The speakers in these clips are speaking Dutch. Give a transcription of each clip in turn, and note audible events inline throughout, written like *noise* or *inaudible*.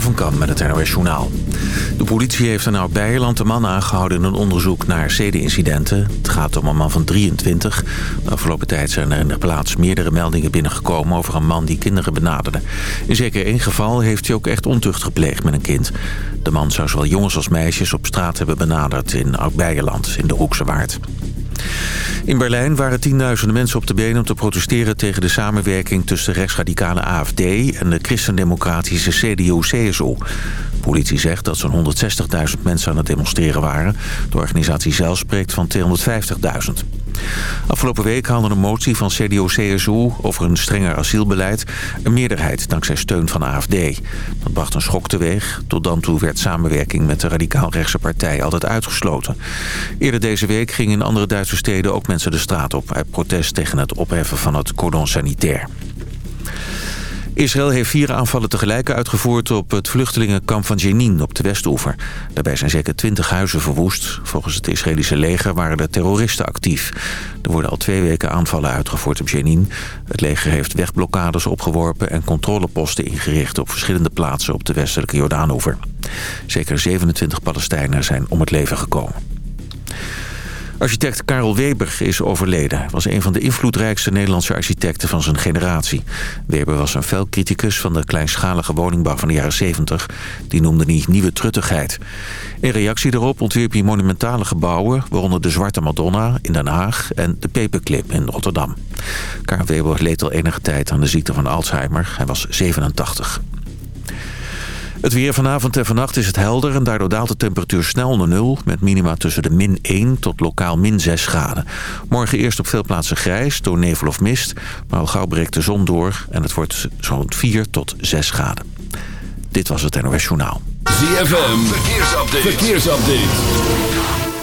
Van met het NOS Journaal. De politie heeft in Oud-Beierland een man aangehouden in een onderzoek naar zedenincidenten. Het gaat om een man van 23. De afgelopen tijd zijn er in de plaats meerdere meldingen binnengekomen over een man die kinderen benaderde. In zeker één geval heeft hij ook echt ontucht gepleegd met een kind. De man zou zowel jongens als meisjes op straat hebben benaderd in Oud-Beierland in de Hoekse Waard. In Berlijn waren tienduizenden mensen op de benen om te protesteren tegen de samenwerking tussen de rechtsradicale AFD en de christendemocratische CDU-CSU. Politie zegt dat zo'n 160.000 mensen aan het demonstreren waren. De organisatie zelf spreekt van 250.000. Afgelopen week haalde een motie van CDU-CSU over een strenger asielbeleid... een meerderheid dankzij steun van AFD. Dat bracht een schok teweeg. Tot dan toe werd samenwerking met de radicaal-rechtse partij altijd uitgesloten. Eerder deze week gingen in andere Duitse steden ook mensen de straat op... uit protest tegen het opheffen van het cordon sanitair. Israël heeft vier aanvallen tegelijk uitgevoerd op het vluchtelingenkamp van Jenin op de Westoever. Daarbij zijn zeker twintig huizen verwoest. Volgens het Israëlische leger waren er terroristen actief. Er worden al twee weken aanvallen uitgevoerd op Jenin. Het leger heeft wegblokkades opgeworpen en controleposten ingericht op verschillende plaatsen op de westelijke Jordaanoever. Zeker 27 Palestijnen zijn om het leven gekomen. Architect Karel Weber is overleden. Hij was een van de invloedrijkste Nederlandse architecten van zijn generatie. Weber was een fel criticus van de kleinschalige woningbouw van de jaren 70. Die noemde hij nieuwe truttigheid. In reactie daarop ontwierp hij monumentale gebouwen... waaronder de Zwarte Madonna in Den Haag en de Peperclip in Rotterdam. Karel Weber leed al enige tijd aan de ziekte van Alzheimer. Hij was 87. Het weer vanavond en vannacht is het helder en daardoor daalt de temperatuur snel naar nul... met minima tussen de min 1 tot lokaal min 6 graden. Morgen eerst op veel plaatsen grijs door nevel of mist... maar al gauw breekt de zon door en het wordt zo'n 4 tot 6 graden. Dit was het NOS Journaal. ZFM, verkeersupdate. verkeersupdate.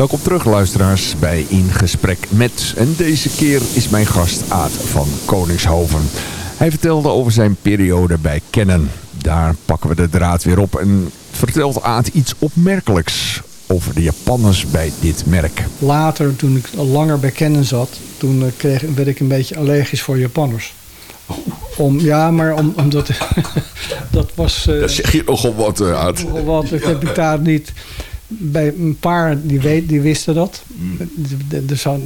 Welkom terug luisteraars bij In Gesprek Met. En deze keer is mijn gast Aad van Koningshoven. Hij vertelde over zijn periode bij Canon. Daar pakken we de draad weer op en vertelt Aad iets opmerkelijks over de Japanners bij dit merk. Later, toen ik al langer bij Canon zat, toen eh, kreeg, werd ik een beetje allergisch voor Japanners. Om, ja, maar om, omdat *laughs* dat was... Uh, dat zeg je nogal wat, uh, Aad. Nogal wat, dat heb ik daar niet bij een paar die, weet, die wisten dat. Mm.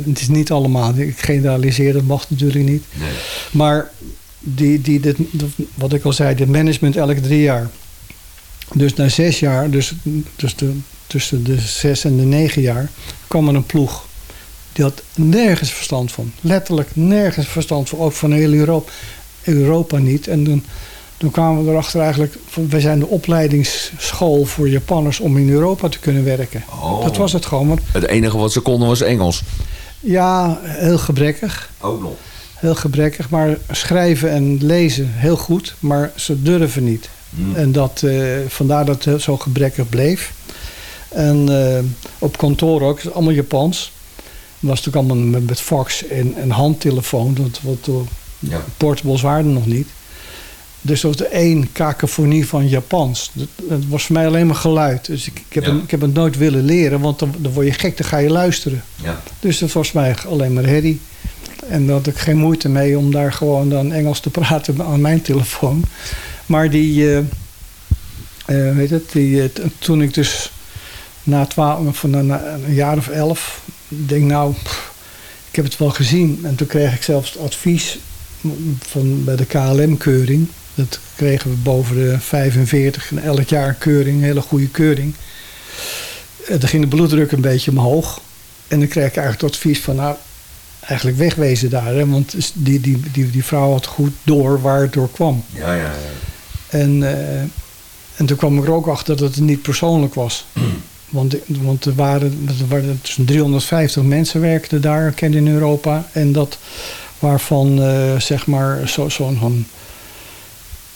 het is niet allemaal. Ik generaliseer, dat mag natuurlijk niet. Nee. Maar die, die, dit, wat ik al zei, dit management elke drie jaar. Dus na zes jaar, dus, dus de, tussen de zes en de negen jaar, kwam er een ploeg. Die had nergens verstand van. Letterlijk nergens verstand van. Ook van heel Europa, Europa niet. En toen toen kwamen we erachter eigenlijk, wij zijn de opleidingsschool voor Japanners om in Europa te kunnen werken. Oh. Dat was het gewoon. Want, het enige wat ze konden was Engels? Ja, heel gebrekkig. Ook nog? Heel gebrekkig, maar schrijven en lezen heel goed, maar ze durven niet. Hmm. En dat, uh, vandaar dat het zo gebrekkig bleef. En uh, op kantoor ook, het allemaal Japans. Het was natuurlijk allemaal met, fax en, en handtelefoon, want wat, ja. portables waren nog niet. Dus dat was de één kakofonie van Japans. Het was voor mij alleen maar geluid. Dus ik, ik heb, het, ik heb het nooit willen leren, want dan, dan word je gek, dan ga je luisteren. Ja. Dus dat was voor mij alleen maar herrie. En daar had ik geen moeite mee om daar gewoon dan Engels te *laughs* praten aan mijn telefoon. Maar die, uh, uh, weet het, die, uh, toen ik dus na, twaalf, van een, een, jaar of elf, denk nou, pff, ik heb het wel gezien. En toen kreeg ik zelfs advies van, bij de KLM-keuring dat kregen we boven de 45 en elk jaar een keuring, een hele goede keuring. En dan ging de bloeddruk een beetje omhoog. En dan kreeg ik eigenlijk het advies van, nou, eigenlijk wegwezen daar. Hè? Want die, die, die, die vrouw had goed door waar het door kwam. Ja, ja, ja. En, uh, en toen kwam ik er ook achter dat het niet persoonlijk was. *clears throat* Want, want er waren, er waren tussen 350 mensen werkten daar, kende in Europa. En dat waarvan, uh, zeg maar, zo'n zo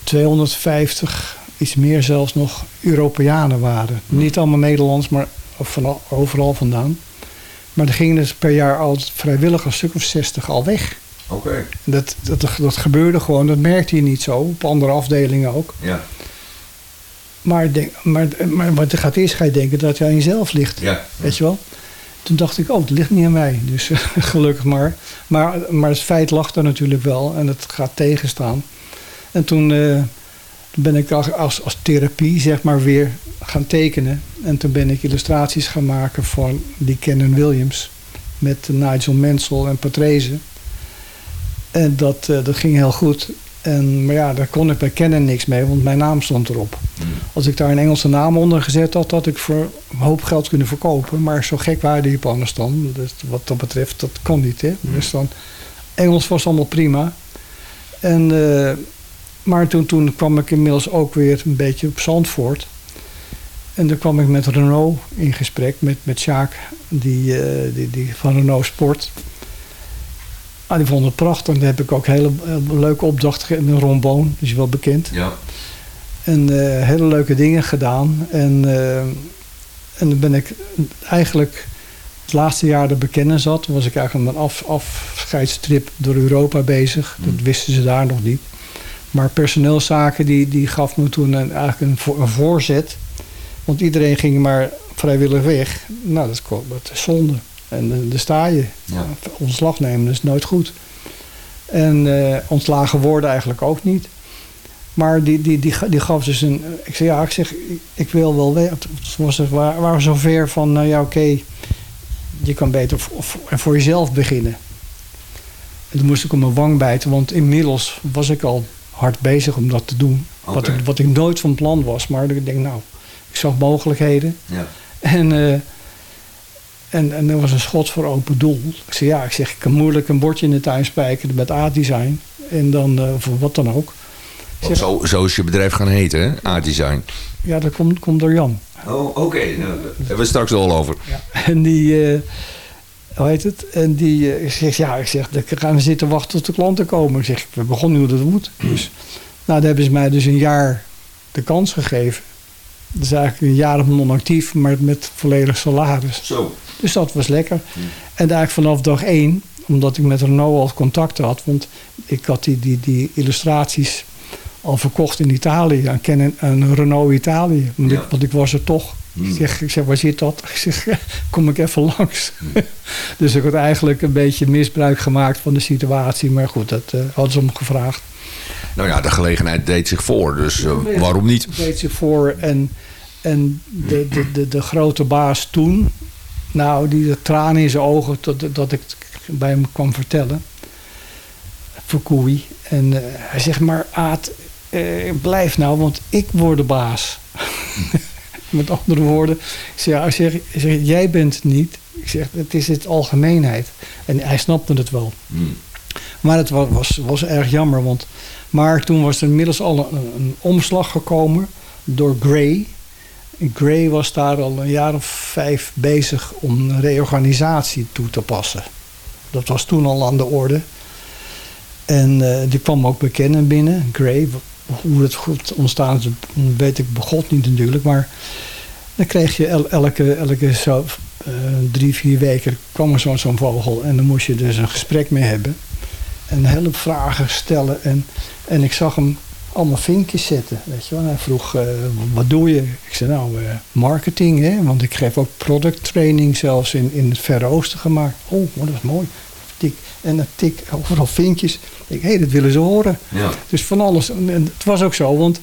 250, iets meer zelfs nog, Europeanen waren. Niet allemaal Nederlands, maar van overal vandaan. Maar er gingen dus per jaar al vrijwillig een stuk of 60 al weg. Oké. Dat, dat, dat gebeurde gewoon, dat merkte je niet zo. Op andere afdelingen ook. Ja. Maar, denk, maar, maar wat er gaat eerst ga je denken dat het aan jezelf ligt. Ja. Weet je wel? Toen dacht ik, oh, het ligt niet aan mij. Dus *laughs* gelukkig maar. maar. Maar het feit lag er natuurlijk wel en het gaat tegenstaan. En toen eh, ben ik als, als, als therapie, zeg maar, weer gaan tekenen. En toen ben ik illustraties gaan maken voor die Kennen Williams. Met Nigel Mansell en Patrese. En dat, eh, dat ging heel goed. En, maar ja, daar kon ik bij Canon niks mee, want mijn naam stond erop. Als ik daar een Engelse naam onder gezet had, had ik voor een hoop geld kunnen verkopen. Maar zo gek waren die Japanners dan. Dus wat dat betreft, dat kon niet. Hè? Dus dan, Engels was allemaal prima. En, eh, maar toen, toen kwam ik inmiddels ook weer een beetje op Zandvoort. En toen kwam ik met Renault in gesprek, met, met Sjaak, die, eh, die, die van Renault Sport. Ah, die vonden het prachtig. En daar heb ik ook hele, hele leuke opdrachten gegeven. Een romboon, die is wel bekend. Ja. En eh, hele leuke dingen gedaan. En, uh, en dan ben ik eigenlijk het laatste jaar er bekennen zat. was ik eigenlijk met een af, afscheidstrip door Europa bezig. Dat wisten ze daar nog niet. Maar personeelszaken die, die gaf me toen een, eigenlijk een, een voorzet. Want iedereen ging maar vrijwillig weg. Nou, dat is, dat is zonde. En uh, daar sta je. Ja. Ontslag nemen is nooit goed. En uh, ontslagen worden eigenlijk ook niet. Maar die, die, die, die gaf dus een... Ik zei, ja, ik zeg, ik wil wel weg. We waren zover van, nou ja, oké, okay, je kan beter voor, voor jezelf beginnen. En toen moest ik op mijn wang bijten, want inmiddels was ik al hard bezig om dat te doen. Okay. Wat, ik, wat ik nooit van plan was. Maar ik denk, nou, ik zag mogelijkheden. Ja. En... Uh, en, en er was een schot voor open doel. Ik zei, ja, ik zeg, ik kan moeilijk een bordje in de tuin spijkeren met A-design. En dan, uh, voor wat dan ook. Zeg, zo, zo is je bedrijf gaan heten, hè? A-design. Ja, dat komt, komt door Jan. Oh, oké. Okay. Nou, daar hebben we straks al over. Ja. *laughs* En die, uh, hoe heet het? En die, uh, ik zeg, ja, ik zeg, dan gaan we zitten wachten tot de klanten komen. Ik zeg, we begonnen hoe dat moet. Dus, nou, daar hebben ze mij dus een jaar de kans gegeven. Dat is eigenlijk een jaar non-actief, maar met volledig salaris. Zo. Dus dat was lekker. Hmm. En eigenlijk vanaf dag één, omdat ik met Renault al contact had, want ik had die, die, die illustraties al verkocht in Italië, aan, Renault Italië. Want, ja. ik, want ik was er toch. Hmm. Ik, zeg, ik zeg, waar zit dat? *laughs* Ik zeg, kom ik even langs. Hmm. *laughs* dus ik had eigenlijk een beetje misbruik gemaakt van de situatie. Maar goed, dat uh, hadden ze om gevraagd. Nou ja, de gelegenheid deed zich voor, dus uh, waarom niet? deed zich voor en, en de, de, de, de grote baas toen, nou, die de tranen in zijn ogen dat, dat ik bij hem kwam vertellen. Fukui. En uh, hij zegt maar, Aad, blijf nou, want ik word de baas. *laughs* Met andere woorden, ik zeg, ik zeg, ik zeg, jij bent het niet. Ik zeg, het is het algemeenheid. En hij snapte het wel. Hmm. Maar het was, was, was erg jammer, want... Maar toen was er inmiddels al een, een omslag gekomen door Gray. Gray was daar al een jaar of vijf bezig om een reorganisatie toe te passen. Dat was toen al aan de orde. En uh, die kwam ook bekennen binnen, Gray. Hoe het goed ontstaan is, weet ik begot niet natuurlijk. Maar dan kreeg je el elke, elke zo, uh, drie, vier weken kwam er zo'n zo vogel. En dan moest je dus een gesprek mee hebben. En hele vragen stellen. En, en ik zag hem allemaal vinkjes zetten. Weet je wel. Hij vroeg, uh, wat doe je? Ik zei, nou, uh, marketing, hè? want ik geef ook product training zelfs in, in het Verre Oosten gemaakt. Oh, dat was mooi. Tik. En dan tik, overal vinkjes. Ik hé, hey, dat willen ze horen. Ja. Dus van alles. En het was ook zo, want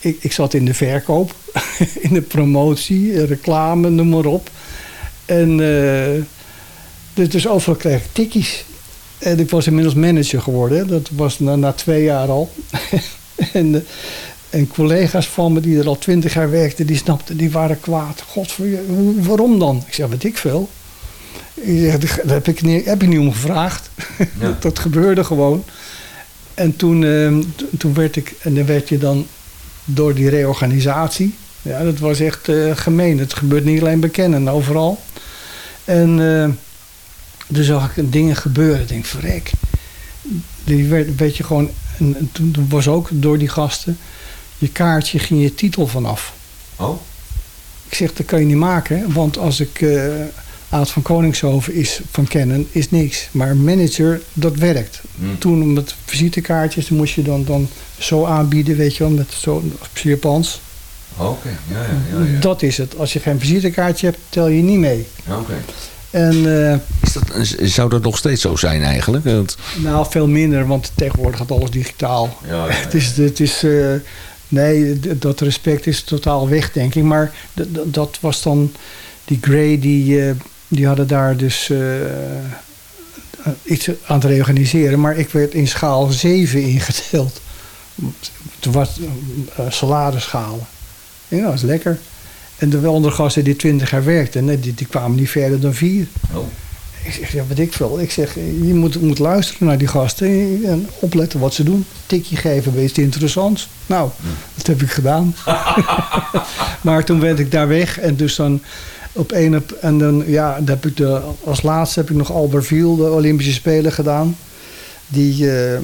ik, ik zat in de verkoop, *laughs* in de promotie, reclame, noem maar op. En uh, dus, dus overal kreeg ik tikkies. En ik was inmiddels manager geworden. Hè? Dat was na, na twee jaar al. *laughs* en, en collega's van me die er al twintig jaar werkten, die snapten, die waren kwaad. God, waarom dan? Ik zeg, weet ik veel. Ik zeg, daar heb ik niet, heb ik niet om gevraagd. Ja. dat, *laughs* dat gebeurde gewoon. En toen, uh, toen werd ik, en dan werd je dan door die reorganisatie. Ja, dat was echt uh, gemeen. Het gebeurt niet alleen bekennen, overal. En uh, toen zag ik dingen gebeuren. Ik denk, verrek. Die werd, werd je gewoon en toen was ook door die gasten, je kaartje ging je titel vanaf. Oh? Ik zeg, dat kan je niet maken. Want als ik... Aad van Koningshoven is van kennen, is niks. Maar manager, dat werkt. Hmm. Toen met visitekaartjes moest je dan, dan zo aanbieden, weet je wel, met zo op Japans. Oké, ja, ja, ja, Dat is het. Als je geen visitekaartje hebt, tel je niet mee. Oké. En, uh, is dat, zou dat nog steeds zo zijn eigenlijk? Want... Nou, veel minder, want tegenwoordig gaat alles digitaal. Ja, het is, het is uh, nee, dat respect is totaal weg, denk ik. Maar dat was dan die Gray, die, uh, die hadden daar dus iets aan het reorganiseren. Maar ik werd in schaal 7 ingedeeld. Toen was saladeschalen. Ja, dat is lekker. En de andere gasten die twintig jaar werkten, die, die kwamen niet verder dan vier. Oh. Ik zeg, ja, wat ik veel. Ik zeg, je moet, moet luisteren naar die gasten en opletten wat ze doen. Tikje geven, wees interessant. Nou, dat heb ik gedaan. *laughs* *laughs* maar toen werd ik daar weg en dus dan op één en dan ja, dan heb ik de, als laatste heb ik nog Albertville, de Olympische Spelen gedaan. Die uh,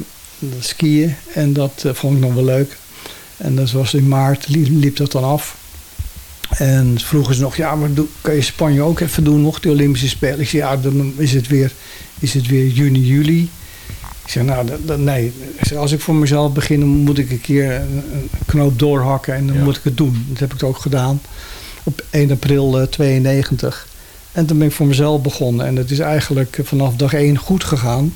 skiën en dat uh, vond ik nog wel leuk. En dat was in maart, liep dat dan af. En vroegen ze nog, ja, maar kan je Spanje ook even doen, nog de Olympische Spelen? Ik zei, ja, dan is het weer, is het weer juni, juli. Ik zeg, nou, dat, nee. als ik voor mezelf begin, dan moet ik een keer een, knoop doorhakken en dan moet ik het doen. Dat heb ik ook gedaan op 1 april uh, 92. En toen ben ik voor mezelf begonnen. En het is eigenlijk vanaf dag 1 goed gegaan.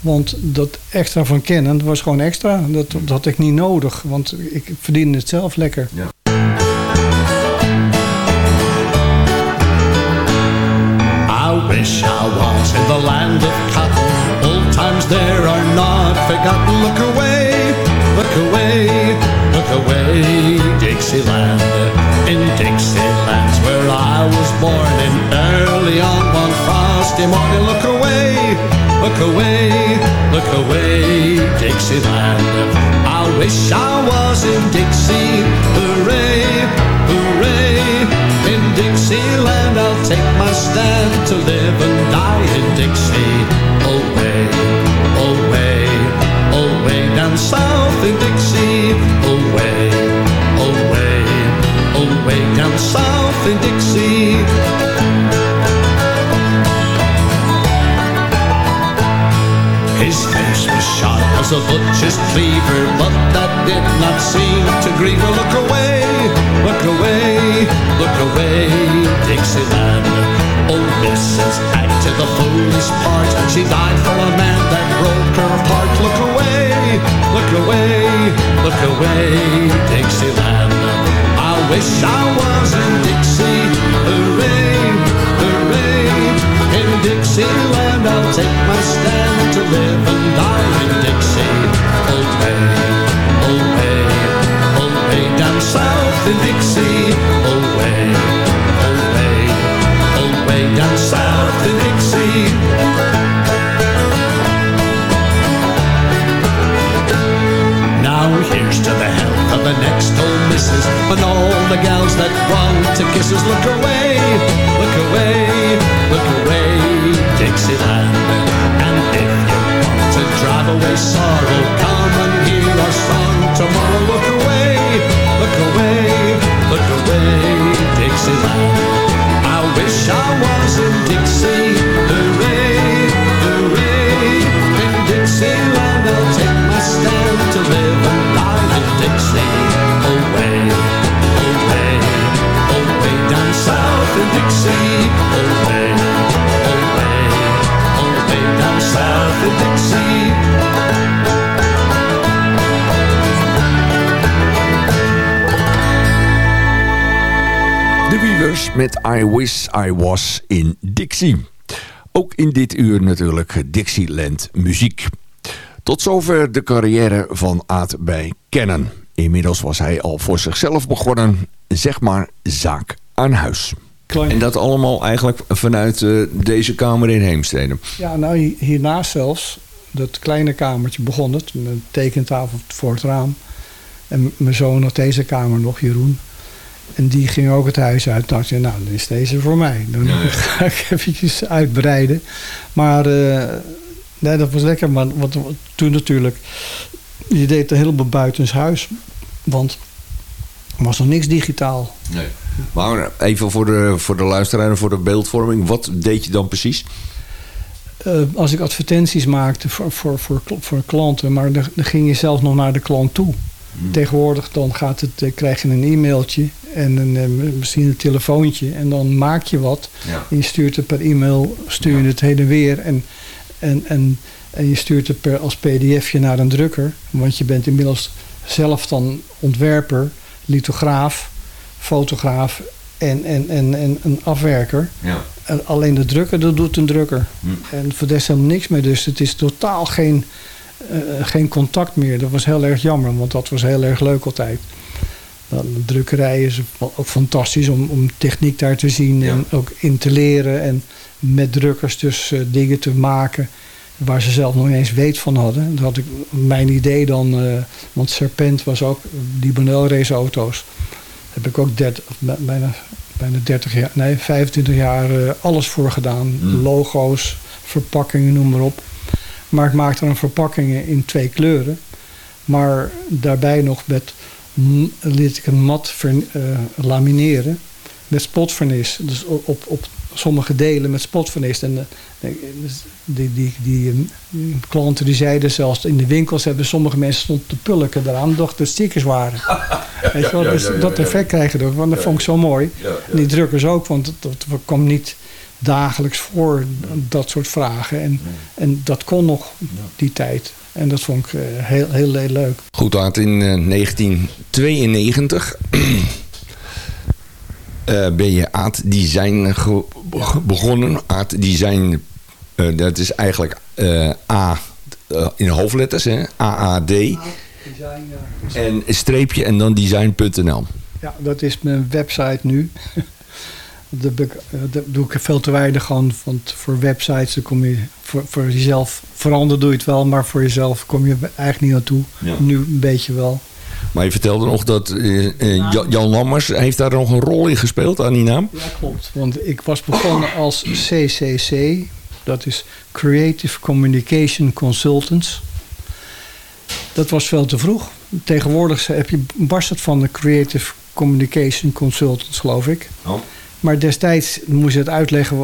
Want dat extra van kennen, dat was gewoon extra. Dat, dat had ik niet nodig, want ik verdiende het zelf lekker. Ja. I wish I was in the land of cotton. Old times there are not forgotten. Look away, look away, look away, Dixieland. In Dixieland's where I was born. And early on one frosty morning, look away, look away, look away, Dixieland. I wish I was in Dixie. Hooray, hooray. In Dixieland, I'll take my stand to live and die in Dixie. Away, away, away down south in Dixie. Away, south in Dixie. His face was sharp as a butcher's cleaver, but that did not seem to grieve her. Look away, look away, look away, Dixieland. Old oh, Mrs. acted the foolish part. She died for a man that broke her heart. Look away, look away, look away, Dixieland. I wish I was in Dixie. Hooray, hooray. In Dixieland, I'll take my stand to live I Wish I Was in Dixie. Ook in dit uur natuurlijk Dixieland muziek. Tot zover de carrière van Aad bij Kennen. Inmiddels was hij al voor zichzelf begonnen, zeg maar zaak aan huis. En dat allemaal eigenlijk vanuit uh, deze kamer in Heemstede? Ja, nou hiernaast zelfs, dat kleine kamertje begon het. Een tekentafel voor het raam. En mijn zoon had deze kamer nog, Jeroen. En die ging ook het huis uit. dacht je, nou, dan is deze voor mij. Dan *laughs* ga ik eventjes uitbreiden. Maar uh, nee, dat was lekker. Maar wat, toen natuurlijk, je deed een heleboel buitenshuis. Want er was nog niks digitaal. Nee. Maar even voor de, voor de luisteraar en voor de beeldvorming. Wat deed je dan precies? Uh, als ik advertenties maakte voor, voor, voor, voor klanten, maar dan ging je zelf nog naar de klant toe. Hmm. Tegenwoordig dan gaat het, uh, krijg je een e-mailtje en een, uh, misschien een telefoontje en dan maak je wat. Ja. En je stuurt het per e-mail, stuur je ja. het heen en weer en, en, en, en je stuurt het per, als pdfje naar een drukker. Want je bent inmiddels zelf dan ontwerper, lithograaf, fotograaf en, en, en, en een afwerker. Ja. En alleen de drukker, dat doet een drukker. Hm. En voor de rest helemaal niks meer. Dus het is totaal geen, geen contact meer. Dat was heel erg jammer, want dat was heel erg leuk altijd. Dan, de drukkerij is ook fantastisch om, om techniek daar te zien Ja. en ook in te leren. En met drukkers dus uh, dingen te maken waar ze zelf nog niet eens weet van hadden. Dat had ik mijn idee dan, uh, want Serpent was ook die raceauto's. Heb ik ook 30, bijna, bijna 30 jaar, nee 25 jaar uh, alles voor gedaan. Mm. Logo's, verpakkingen, noem maar op. Maar ik maakte dan verpakkingen in twee kleuren. Maar daarbij nog met, liet ik een mat uh, lamineren met spotvernis. Dus op, op, sommige delen met spotvernis. En uh, die, die, die, die, klanten die zeiden zelfs in de winkels hebben sommige mensen stond te pulken eraan, doch de stickers waren. *laughs* Weet je wel, ja, dus ja, dat effect krijg je ook, want dat vond ik zo mooi. En die drukkers ook, want dat, dat kwam niet dagelijks voor, dat soort vragen. En, en dat kon nog die tijd. En dat vond ik uh, heel, heel, heel leuk. Goed, Aad, in uh, 1992 uh, ben je Aad Design begonnen. Aad Design, uh, dat is eigenlijk uh, A in hoofdletters, hè? AAD. Design, ja. En streepje en dan design.nl. Ja, dat is mijn website nu. *laughs* Dat doe ik veel te weinig aan, want voor websites dan kom je voor, voor jezelf veranderen doe je het wel, maar voor jezelf kom je eigenlijk niet naartoe. Ja. Nu een beetje wel. Maar je vertelde nog dat uh, uh, Jan Lammers heeft daar nog een rol in gespeeld aan die naam? Ja, klopt. Want ik was begonnen als CCC, dat is Creative Communication Consultants. Dat was veel te vroeg. Tegenwoordig heb je barst het van de Creative Communication Consultants, geloof ik. Oh. Maar destijds moest je het uitleggen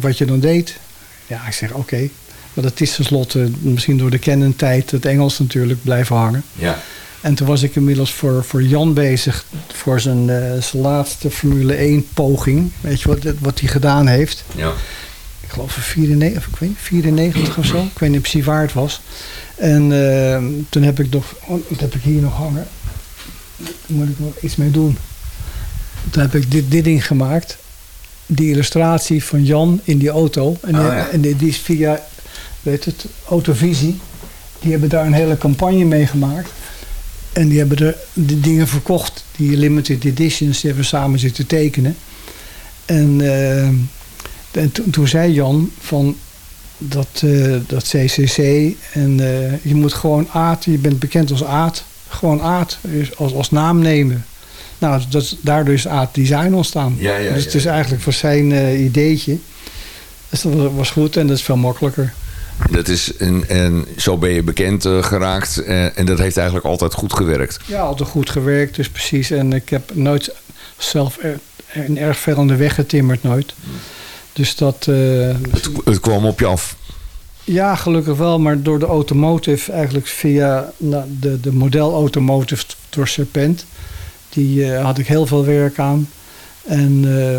wat je dan deed. Ja, ik zeg oké. Okay. Maar dat is tenslotte misschien door de kennentijd het Engels natuurlijk blijven hangen. Ja. En toen was ik inmiddels voor, voor Jan bezig voor zijn, uh, zijn laatste Formule 1 poging. Weet je wat, wat hij gedaan heeft? Ja. Ik geloof 94, ik weet, 94 of zo. Ik weet niet precies waar het was. En uh, toen heb ik nog, oh, dat heb ik hier nog hangen. Daar moet ik nog iets mee doen. Toen heb ik dit, dit ding gemaakt. Die illustratie van Jan in die auto. En, oh, die, ja. en die, die is via, weet het, Autovisie. Die hebben daar een hele campagne mee gemaakt. En die hebben er de dingen verkocht, die limited editions, die hebben samen zitten tekenen. En, uh, en to, toen zei Jan van dat, uh, dat CCC en uh, je moet gewoon Aad, je bent bekend als Aad, gewoon Aad als, als naam nemen. Nou, dat, daardoor is Aad Design ontstaan. Ja, ja, dus het is eigenlijk voor zijn uh, ideetje. Dus dat was goed en dat is veel makkelijker. Dat is een, en zo ben je bekend uh, geraakt en, en dat heeft eigenlijk altijd goed gewerkt. Ja, altijd goed gewerkt, dus precies. En ik heb nooit zelf er, er erg veel aan de weg getimmerd, nooit. Dus dat... Het, het kwam op je af. Ja, gelukkig wel, maar door de automotive, eigenlijk via nou, de, de model automotive door Serpent, die uh, had ik heel veel werk aan. En, uh,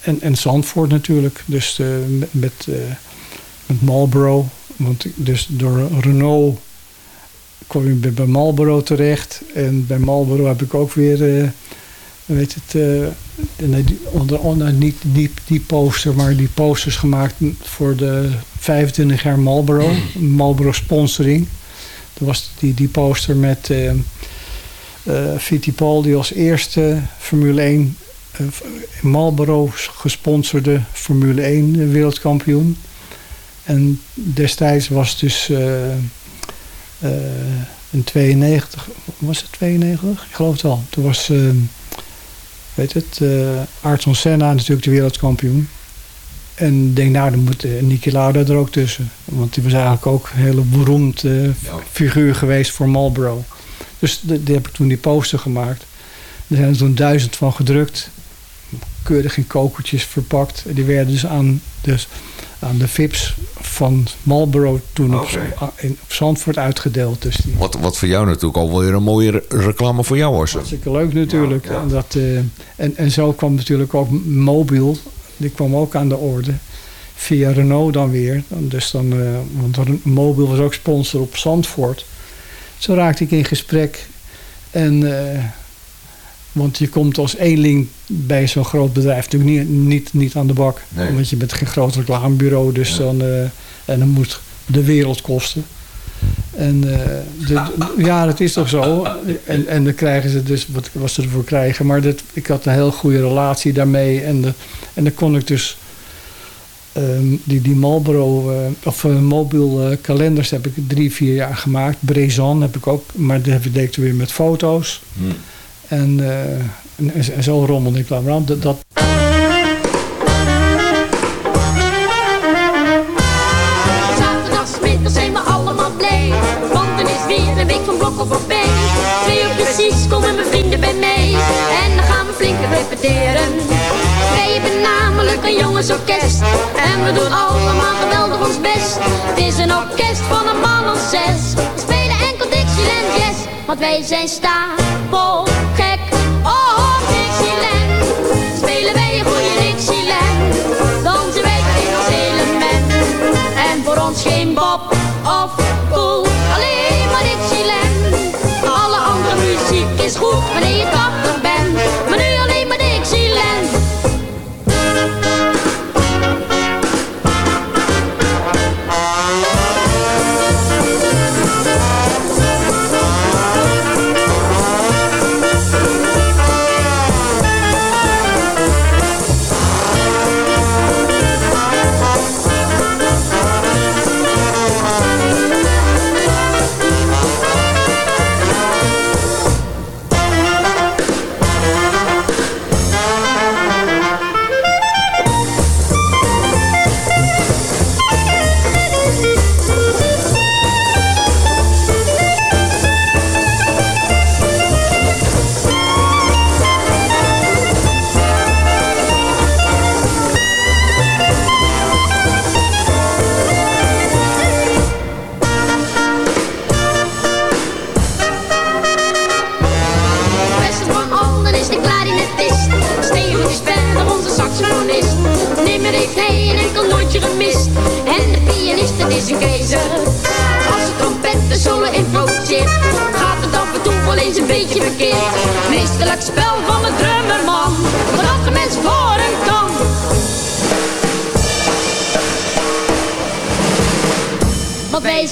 en, en Zandvoort natuurlijk, dus uh, met, met, met Marlboro. Want dus door Renault kwam ik bij Marlboro terecht. En bij Marlboro heb ik ook weer, weet het, nee, onder, onder, niet, niet die poster, maar die posters gemaakt voor de 25 jaar Marlboro. Marlboro sponsoring. Dat was die, die poster met uh, uh, Fittipaldi als eerste Formule 1 uh, Marlboro gesponsorde Formule 1 wereldkampioen. En destijds was dus in 92, was het 92? Ik geloof het wel. Toen was, weet het, Ayrton Senna natuurlijk de wereldkampioen. En ik denk, nou, dan moet uh, Niki Lauda er ook tussen. Want die was eigenlijk ook een hele beroemd uh, ja. figuur geweest voor Marlboro. Dus die heb ik toen die poster gemaakt. Er zijn er toen duizend van gedrukt. keurig in kokertjes verpakt. Die werden dus aan, dus aan de VIP's van Marlboro toen op, in, op Zandvoort uitgedeeld. Dus die, wat, wat voor jou natuurlijk alweer een mooie reclame voor jou was. Hartstikke leuk natuurlijk. En, dat, uh, en, en zo kwam natuurlijk ook Mobil, die kwam ook aan de orde. Via Renault dan weer. Dus dan, uh, want Mobil was ook sponsor op Zandvoort. Zo raakte ik in gesprek. En, uh, want je komt als eenling bij zo'n groot bedrijf natuurlijk niet, niet, niet aan de bak. Nee. Want je bent geen groot reclamebureau. Dus ja. dan, uh, en dan moet de wereld kosten. En uh, de, ja, dat is toch zo. En, en dan krijgen ze dus wat, wat ze ervoor krijgen. Maar dat, ik had een heel goede relatie daarmee. En, de, en dan kon ik dus um, die, die Marlboro uh, of uh, mobiel uh, kalenders heb ik drie, vier jaar gemaakt. Brezan heb ik ook, maar dat deed ik weer met foto's. Hmm. En, en, en, zo rommelde ik daar aan. Dat, dat Zaterdagmiddag zijn we allemaal blij. Want er is weer een week van blokken voorbij. Twee uur precies komen mijn vrienden bij mij. En dan gaan we flink repeteren. Jongensorkest. En we doen allemaal geweldig ons best. Het is een orkest van een man of zes. We spelen enkel Dixieland Jazz. Want wij zijn stapel gek. Oh, Dixieland. Spelen wij een goede Dixieland. Dansen wij in ons element. En voor ons geen Bob of Cool. Alleen maar Dixieland. Alle andere muziek is goed wanneer je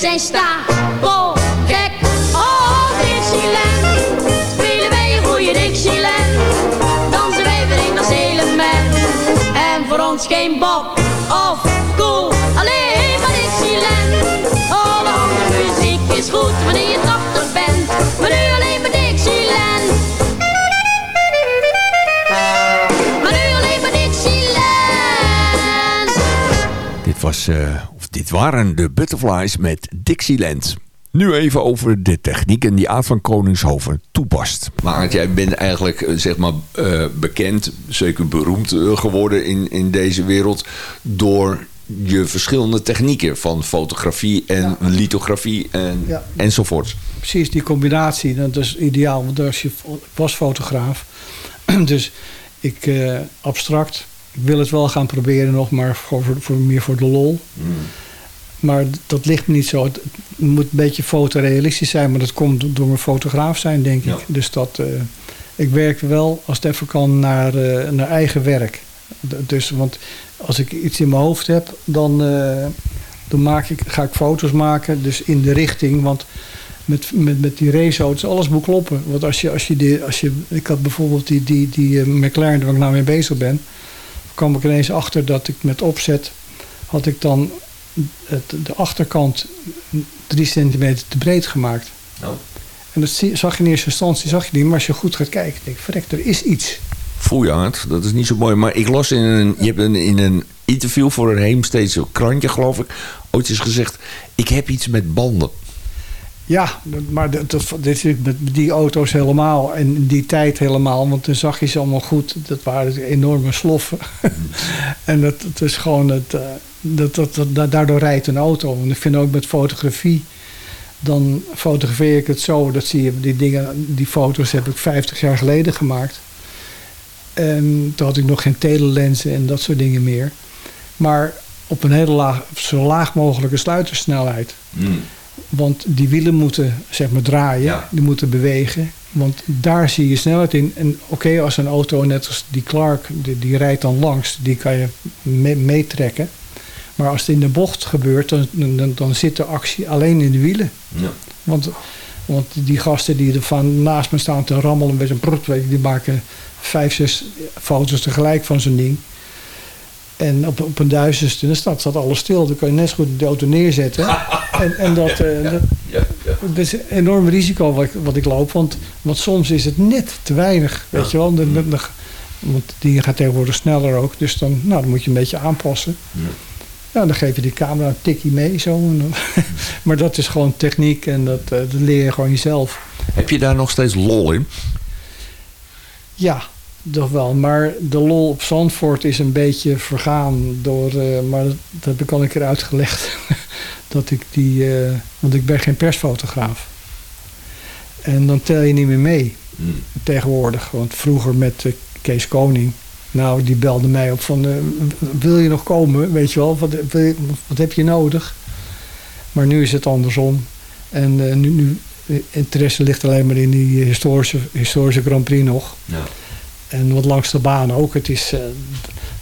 zijn stapel gek. Oh, Dixieland. Spelen wij een goede Dixieland. Dansen wij weer in ons element. En voor ons geen Bob of Cool. Alleen maar Dixieland. Alle andere muziek is goed wanneer je 80 bent. Maar nu alleen maar Dixieland. Maar nu alleen maar Dixieland. Dit was, uh, of dit waren de Butterflies met Dixieland. Nu even over de technieken die Aad van Koningshoven toepast. Maar jij bent eigenlijk uh, zeg maar uh, bekend, zeker beroemd uh, geworden in, in deze wereld door je verschillende technieken van fotografie en ja. lithografie en, ja. enzovoorts. Precies, die combinatie, dat is ideaal. Want als je ik was fotograaf, *clears throat* dus ik abstract, ik wil het wel gaan proberen nog, maar voor, voor, meer voor de lol. Mm. Maar dat ligt me niet zo. Het moet een beetje fotorealistisch zijn, maar dat komt door mijn fotograaf zijn, denk ja. ik. Dus dat, uh, ik werk wel, als het even kan, naar, uh, naar eigen werk. Dus, want als ik iets in mijn hoofd heb, dan, uh, dan maak ik, ga ik foto's maken, dus in de richting. Want met, met, met die raceauto's, alles moet kloppen. Want als je, als je, die, als je ik had bijvoorbeeld die, die, die McLaren waar ik nou mee bezig ben, kwam ik ineens achter dat ik met opzet had ik dan het, de achterkant drie centimeter te breed gemaakt. Oh. En dat zag je in eerste instantie zag je niet, maar als je goed gaat kijken, denk ik, verrek, er is iets. Voel je? Dat is niet zo mooi. Maar ik las in een, je hebt een, in een interview voor een Heemsteedse krantje, geloof ik, ooit eens gezegd, ik heb iets met banden. Ja, maar dat, dat, dit is met die auto's helemaal en in die tijd helemaal. Want toen zag je ze allemaal goed. Dat waren enorme sloffen. *laughs* en dat, het is gewoon het, uh, dat, dat, dat, daardoor rijdt een auto. En ik vind ook met fotografie. Dan fotografeer ik het zo. Dat zie je, die dingen, die foto's heb ik 50 jaar geleden gemaakt. En toen had ik nog geen telelensen en dat soort dingen meer. Maar op een hele laag, zo laag mogelijke sluitersnelheid. Mm. Want die wielen moeten zeg maar draaien, die moeten bewegen. Want daar zie je snelheid in. En oké, als een auto, net als die Clark, die, die rijdt dan langs, die kan je meetrekken. Maar als het in de bocht gebeurt, dan, dan, dan, zit de actie alleen in de wielen. Ja. Want, want die gasten die er van naast me staan te rammelen met een prut, die maken vijf, zes foto's tegelijk van zo'n ding. En op, op een duizendste, dan staat, staat alles stil. Dan kan je net zo goed de auto neerzetten. *laughs* en, en dat, uh, ja, ja, dat, is een enorm risico wat, wat ik loop. Want, want soms is het net te weinig. Weet je wel. De, de, want die gaat tegenwoordig sneller ook. Dus dan, nou, dan moet je een beetje aanpassen. Ja. dan geef je die camera een tikkie mee. Zo. *laughs* maar dat is gewoon techniek en dat, uh, dat leer je gewoon jezelf. Heb je daar nog steeds lol in? Ja, toch wel. Maar de lol op Zandvoort is een beetje vergaan door... Uh, maar dat, dat, heb ik al een keer uitgelegd. *laughs* dat ik die... Uh, want ik ben geen persfotograaf. En dan tel je niet meer mee. Hmm. Tegenwoordig. Want vroeger met uh, Kees Koning... Nou, die belde mij op van... wil je nog komen? Weet je wel, wat, wat heb je nodig? Maar nu is het andersom. En nu, nu interesse ligt alleen maar in die historische, historische Grand Prix nog. Ja. En wat langs de baan ook. Het is uh,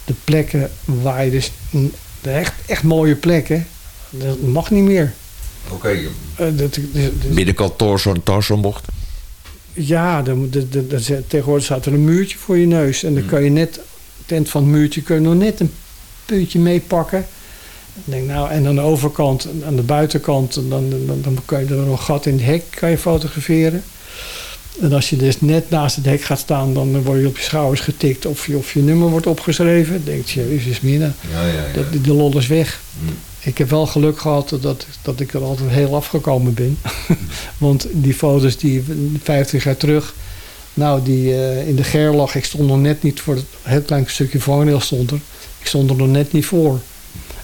de plekken waar je dus... De echt, echt mooie plekken. Dat mag niet meer. Oké. Okay. Uh, Binnenkant Torsenbocht? Ja, tegenwoordig staat er een muurtje voor je neus. En dan hmm. kan je net... Tent van het muurtje kun je nog net een puntje meepakken. Denk, nou, en aan de overkant, aan de buitenkant, dan, dan, dan kan je er nog een gat in het hek kan je fotograferen. En als je dus net naast het hek gaat staan, dan word je op je schouders getikt of je, of je nummer wordt opgeschreven. Dan denk je, jezus mina, ja, ja, ja. De, de lol is weg. Mm. Ik heb wel geluk gehad dat, dat ik er altijd heel afgekomen ben. *laughs* Want die foto's die 50 jaar terug, nou die uh, in de ger lag, ik stond nog net niet voor het heel klein stukje vangrail stond er. Ik stond er nog net niet voor.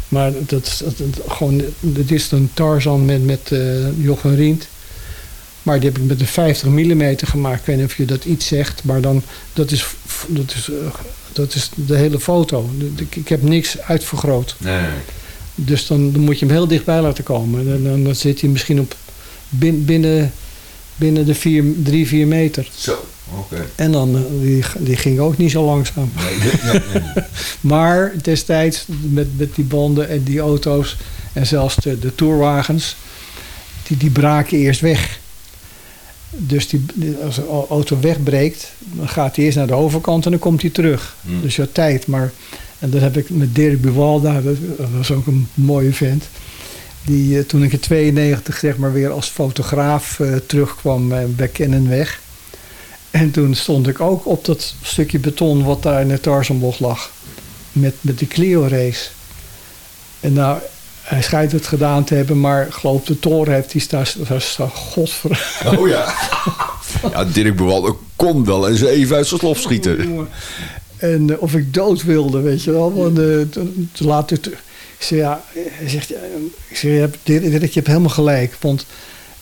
Maar dat, dat, gewoon, dit is een Tarzan met, met uh, Jochen Rient. Maar die heb ik met een 50 mm gemaakt. Ik weet niet of je dat iets zegt. Maar dan, dat is, dat is, uh, dat is de hele foto. Ik heb niks uitvergroot. Nee. Dus dan, dan, moet je hem heel dichtbij laten komen. En dan, dan zit hij misschien op binnen, binnen de 3, 4 meter. Zo, oké. En dan, eh, die, die ging ook niet zo langzaam. Nee, nee, nee. *laughs* maar destijds met, met die banden en die auto's... en zelfs de, de tourwagens... Die, die braken eerst weg. Dus die, als een auto wegbreekt, dan gaat hij eerst naar de overkant en dan komt hij terug. Hmm. Dus je had tijd. Maar, en dat heb ik met Dirk Buwalda, dat was ook een mooie vent. Die eh, toen ik in 92 zeg maar weer als fotograaf uh, terugkwam uh, bij Kennenweg. En toen stond ik ook op dat stukje beton wat daar in het Tarzanbocht lag. Met, met de Clio race. En nou, hij schijnt het gedaan te hebben, maar geloof de toren heeft hij daar, daar, godver. Oh ja. *laughs* ja, Dirk Bewalder kon wel eens even uit zijn slof schieten. En uh, of ik dood wilde, weet je wel. Want uh, toen later, ik zei, ja, hij zegt, ik zeg, ja, Dirk, je hebt helemaal gelijk. Want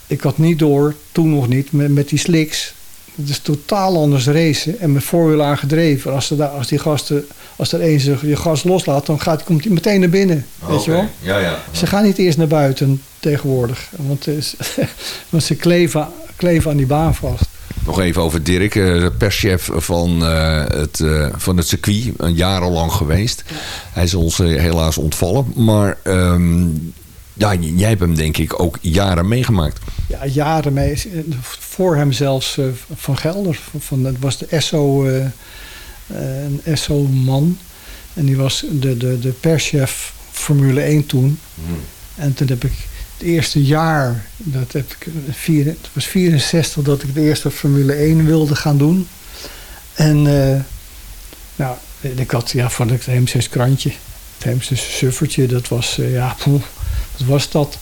ik had niet door, toen nog niet, met, met die slicks. Het is totaal anders racen en met voorwiel aangedreven. Als, daar, als die gasten als er eens je gas loslaat, dan gaat, komt hij meteen naar binnen. weet je wel? Ja, ja. Ze gaan niet eerst naar buiten tegenwoordig. Want, *laughs* want ze kleven, kleven aan die baan vast. Nog even over Dirk, eh, de perschef van, uh, het, uh, van het circuit. Een jarenlang geweest. Hij is ons helaas ontvallen. Maar um, ja, jij hebt hem denk ik ook jaren meegemaakt. Ja, jaren mee. Voor hem zelfs van Gelder. Van, dat was de eh, een SO-man. En die was de, de, de perschef Formule 1 toen. Hmm. En toen heb ik het eerste jaar, dat heb ik, vier, het was 64 dat ik de eerste Formule 1 wilde gaan doen. En uh, nou, ik had ja, van het Heemses krantje, het Heemses suffertje, dat was, uh, ja, *laughs* poeh, wat was dat?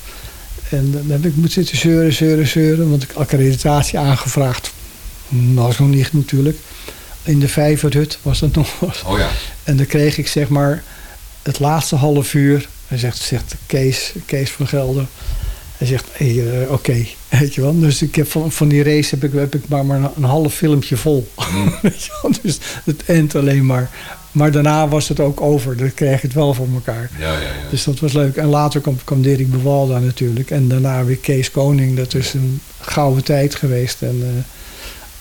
En dan heb ik moeten zitten zeuren, zeuren, zeuren. Want ik had accreditatie aangevraagd. Was nog niet natuurlijk. In de vijverhut was dat nog. Oh ja. En dan kreeg ik zeg maar het laatste half uur. Hij zegt, zegt Kees, Kees van Gelder. Hij zegt, hey, eh, oké, *laughs* weet je wel. Dus ik heb van, van die race heb ik, heb ik maar, maar een, een half filmpje vol. *laughs* Weet je wel? dus het eind alleen maar. Maar daarna was het ook over. Dan kreeg ik het wel voor elkaar. Ja, ja, ja. Dus dat was leuk. En later kwam, kwam Dirk Bewalda natuurlijk. En daarna weer Kees Koning. Dat is een gouden tijd geweest. En,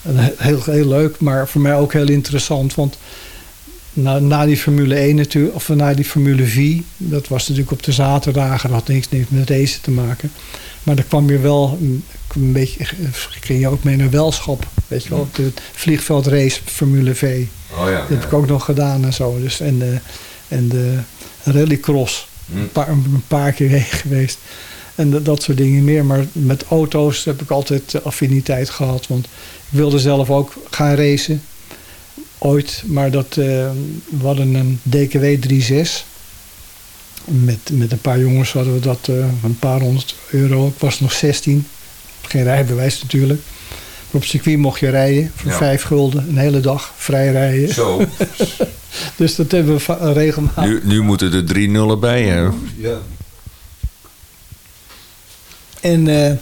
eh, en heel, heel leuk, maar voor mij ook heel interessant. Want na, na die Formule 1 natuurlijk, of na die Formule V, dat was natuurlijk op de zaterdagen, dat had niks, niks met racen te maken. Maar dan kwam je wel een, een beetje, ging je ook mee naar Welschap, weet je wel, op de vliegveldrace Formule V. Oh ja. Dat heb ik ook nog gedaan en zo. Dus, en de, en de rallycross, een, paar, een paar keer heen *laughs* geweest. En dat, dat soort dingen meer. Maar met auto's heb ik altijd affiniteit gehad. Want ik wilde zelf ook gaan racen ooit, maar dat, uh, we hadden een DKW 36. Met, met een paar jongens hadden we dat uh, een paar honderd euro. Ik was nog 16. Geen rijbewijs natuurlijk. Maar op circuit mocht je rijden voor Ja. vijf gulden. Een hele dag vrij rijden. Zo. *laughs* Dus dat hebben we regelmatig. Nu, nu moeten er drie nullen bij, hè? Ja. En eh,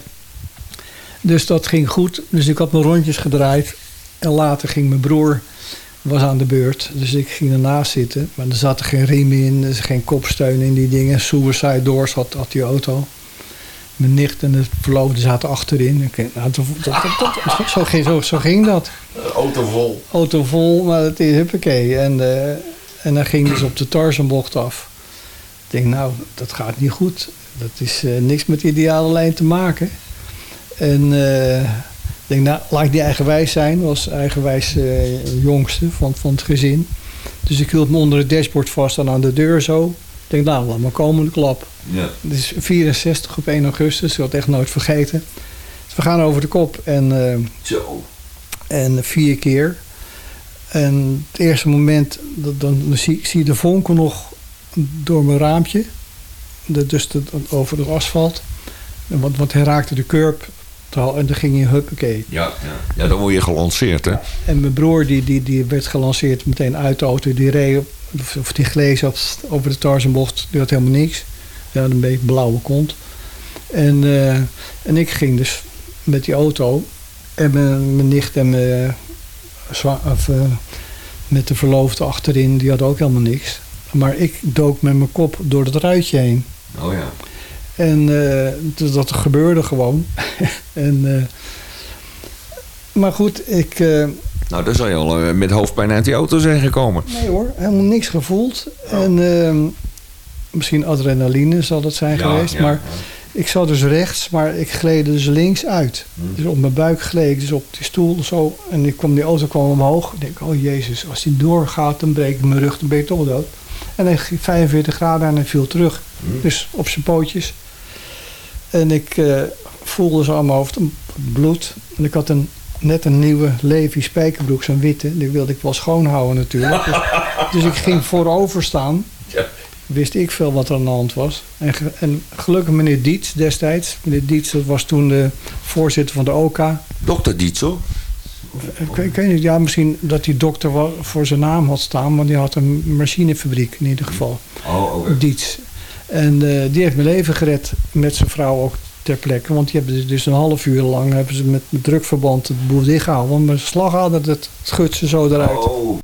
dus dat ging goed. Dus ik had mijn rondjes gedraaid. En later ging mijn broer was aan de beurt. Dus ik ging ernaast zitten. Maar er zaten geen riemen in. Er zat geen kopsteun in die dingen. Suicide doors had, had die auto. Mijn nicht en de verloofde zaten achterin. Nou, dat, dat, dat, zo, ging, zo, zo ging dat Auto vol. auto vol, maar het is huppakee. En, eh en dan ging dus op de Tarzanbocht af. Ik denk, nou, dat gaat niet goed. Dat is eh, niks met de ideale lijn te maken. En eh, denk, nou, laat ik die eigenwijs zijn. was eigenwijs eh jongste van, van het gezin. Dus ik hield me onder het dashboard vast en aan de deur zo. Ik denk, nou, laat maar komen de klap. Ja. Het is 64 op 1 augustus, ik had echt nooit vergeten. Dus we gaan over de kop en... eh, Zo. en vier keer. En het eerste moment, dat- dan, dan zie, zie je de vonken nog door mijn raampje. De, dus de, over het asfalt. En Want, want hij raakte de curb. En dan ging hij huppakee. Ja, ja. ja, dan word je gelanceerd, hè? En mijn broer die, die, die werd gelanceerd meteen uit de auto. Die reed, op- of, die glees had over de Tarzanbocht. Die had helemaal niks. Had een beetje blauwe kont. En, eh, en ik ging dus met die auto. En mijn, mijn nicht en mijn, zwa- of, eh, met de verloofde achterin. Die had ook helemaal niks. Maar ik dook met mijn kop door het ruitje heen. Oh ja. En eh, dus dat gebeurde gewoon. *laughs* en, eh, maar goed, ik... eh, Nou, dan zou je al met hoofdpijn uit die auto zijn gekomen. Nee hoor, helemaal niks gevoeld. En ehm, misschien adrenaline zal het zijn geweest. ja. Maar ik zat dus rechts, maar ik gleed dus links uit. Dus op mijn buik gleed ik dus op die stoel zo. En ik kwam, die auto kwam omhoog. Ik denk, oh jezus, als die doorgaat, dan breek ik mijn rug, dan ben je toch dood. En hij ging 45 graden en hij viel terug. Dus op zijn pootjes. En ik eh, voelde zo aan mijn hoofd bloed. En ik had een, net een nieuwe Levi spijkerbroek, zo'n witte. Die wilde ik wel schoonhouden natuurlijk. Dus, *laughs* dus ik ging voorover staan. Ja. Wist ik veel wat er aan de hand was. En, en gelukkig meneer Dietz destijds. Meneer Dietz dat was toen de voorzitter van de OKA. Dokter Dietzel? Ik, weet- ik weet niet, ja, misschien dat die dokter voor zijn naam had staan. Maar die had een machinefabriek in ieder geval. Oh, oké. Dietz. En eh, die heeft mijn leven gered met zijn vrouw ook ter plekke. Want die hebben dus een half uur lang hebben ze met, drukverband het boel dichtgehouden. Want mijn slagader, dat schudt ze zo eruit. Oh.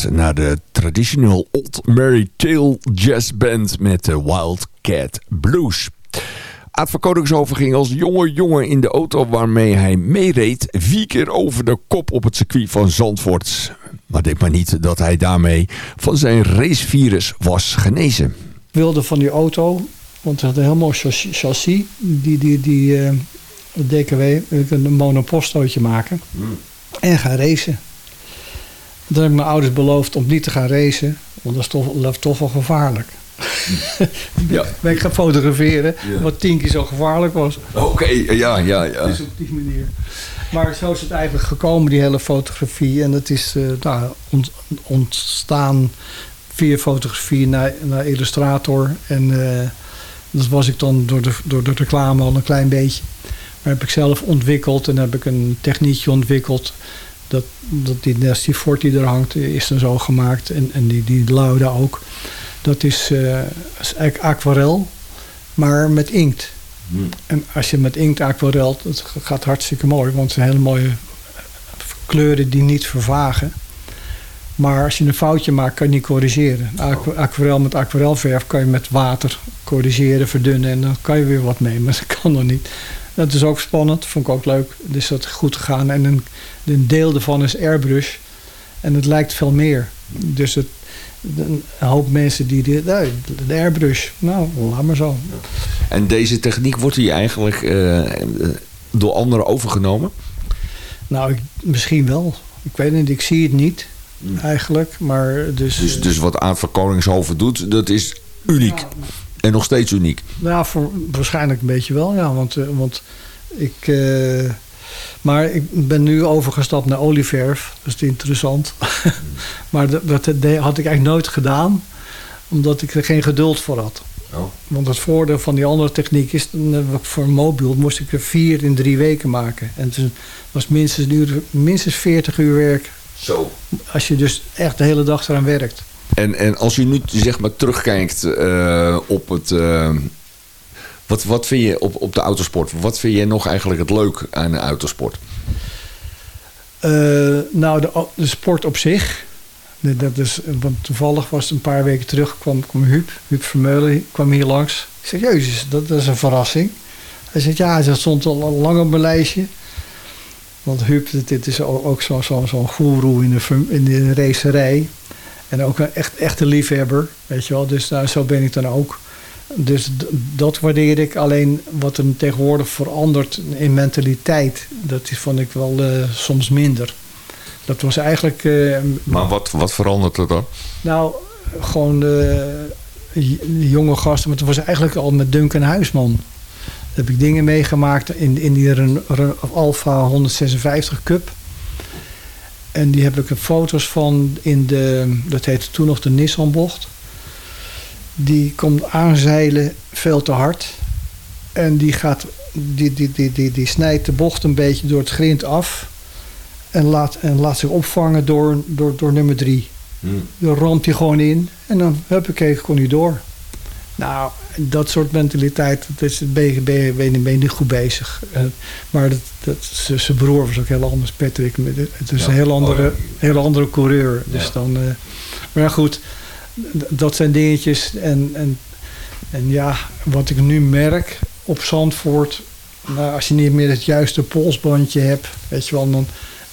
Geluisterd naar de traditional Old Mary Tale Jazz Band met de Wildcat Blues. Aad van Koningshoven ging als jonge jongen in de auto waarmee hij meereed... vier keer over de kop op het circuit van Zandvoort. Maar denk maar niet dat hij daarmee van zijn racevirus was genezen. wilde van die auto, want het had een heel mooi chassis, die, die, die eh, DKW, een monopostootje maken en gaan racen. Toen heb ik mijn ouders beloofd om niet te gaan racen, want dat is toch, dat is toch wel gevaarlijk. *laughs* Ja. *laughs* Ben ik gaan fotograferen, Ja. wat tien keer zo gevaarlijk was. Oké, ja, ja, ja. Dus op die manier. Maar zo is het eigenlijk gekomen, die hele fotografie. En het is nou, ont- ontstaan via fotografie naar, naar illustrator. En eh, dat was ik dan door de, door de reclame al een klein beetje. Maar heb ik zelf ontwikkeld en heb ik een techniekje ontwikkeld. Dat, dat die Nasty Fort die er hangt, is dan zo gemaakt. En, en die, die Lauda ook. Dat is, eh, is eigenlijk aquarel, maar met inkt. En als je met inkt aquarelt, dat gaat hartstikke mooi. Want het zijn hele mooie kleuren die niet vervagen. Maar als je een foutje maakt, kan je niet corrigeren. Aqu- Aquarel met aquarelverf kan je met water corrigeren, verdunnen. En dan kan je weer wat mee, *laughs* maar dat kan nog niet. Dat is ook spannend, vond ik ook leuk. Dus dat is goed gegaan. En een, een deel daarvan is airbrush. En het lijkt veel meer. Dus het, een hoop mensen die... die nee, de airbrush, nou, laat maar zo. En deze techniek wordt hier eigenlijk eh, door anderen overgenomen? Nou, ik, misschien wel. Ik weet niet, ik zie het niet eigenlijk. Maar dus, Dus, dus wat Aad van Koningshoven doet, dat is uniek. En nog steeds uniek. Ja, voor, waarschijnlijk een beetje wel, ja. Want, eh, want ik... eh, maar ik ben nu overgestapt naar olieverf. Dat is interessant. *laughs* maar dat, dat had ik eigenlijk nooit gedaan. Omdat ik er geen geduld voor had. Oh. Want het voordeel van die andere techniek is... voor een mobiel moest ik er vier in drie weken maken. En het was minstens, een uur, minstens 40 uur werk. Zo. Als je dus echt de hele dag eraan werkt. En, en als je nu zeg maar terugkijkt eh, op het... eh, wat, wat vind je op, op de autosport? Wat vind je nog eigenlijk het leuk aan de autosport? Eh, nou, de, de sport op zich. Dat is, want toevallig was het een paar weken terug, kwam, kwam Huub, Huub Vermeulen, kwam hier langs. Ik zeg, jezus, dat, dat is een verrassing. Hij zegt, ja, dat stond al lang op mijn lijstje. Want Huub, dit, is ook, zo'n zo, zo'n goeroe in de, in de racerij. En ook een echt, echte liefhebber, weet je wel. Dus nou, zo ben ik dan ook. Dus dat waardeer ik. Alleen wat er tegenwoordig verandert in mentaliteit, dat is, vond ik wel eh, soms minder. Dat was eigenlijk, eh, Maar wat, wat verandert er dan? nou, gewoon eh, j- jonge gasten. Maar het was eigenlijk al met Duncan Huisman. Daar heb ik dingen meegemaakt in, in die Alfa 156 Cup. En die heb ik er foto's van in de, dat heette toen nog de Nissan-bocht. Die komt aanzeilen veel te hard. En die, gaat, die, die, die, die, die snijdt de bocht een beetje door het grind af. En laat, en laat zich opvangen door, door, door nummer drie. Dan ramt hij gewoon in. En dan, huppakee, kon hij door. Nou, dat soort mentaliteit, dat is, ben, je, ben, niet goed bezig. Eh, maar dat, dat, zijn broer was ook heel anders, Patrick. Het is Ja. een heel andere, Oh, heel andere coureur. Dus Ja. dan, eh, maar goed, dat zijn dingetjes. En, en, en ja, wat ik nu merk op Zandvoort... Nou, als je niet meer het juiste polsbandje hebt, weet je wel, dan...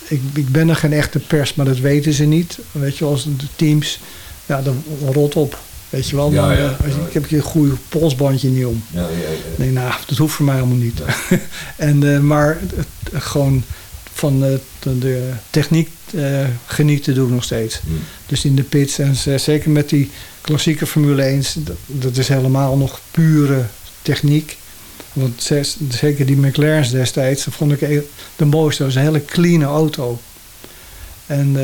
Ik, ik ben er geen echte pers, maar dat weten ze niet. Weet je wel, als de teams, ja, dan rot op. Weet je wel, dan, ja. eh, als ik heb een goede polsbandje niet om. Nee, nou, dat hoeft voor mij helemaal niet. *laughs* en, eh, maar het, gewoon van de, de techniek eh, genieten doe ik nog steeds. Hmm. Dus in de pits en zeker met die klassieke Formule 1, dat, dat is helemaal nog pure techniek. Want zes- zeker die McLaren's destijds, dat vond ik e- de mooiste. Dat was een hele clean auto. En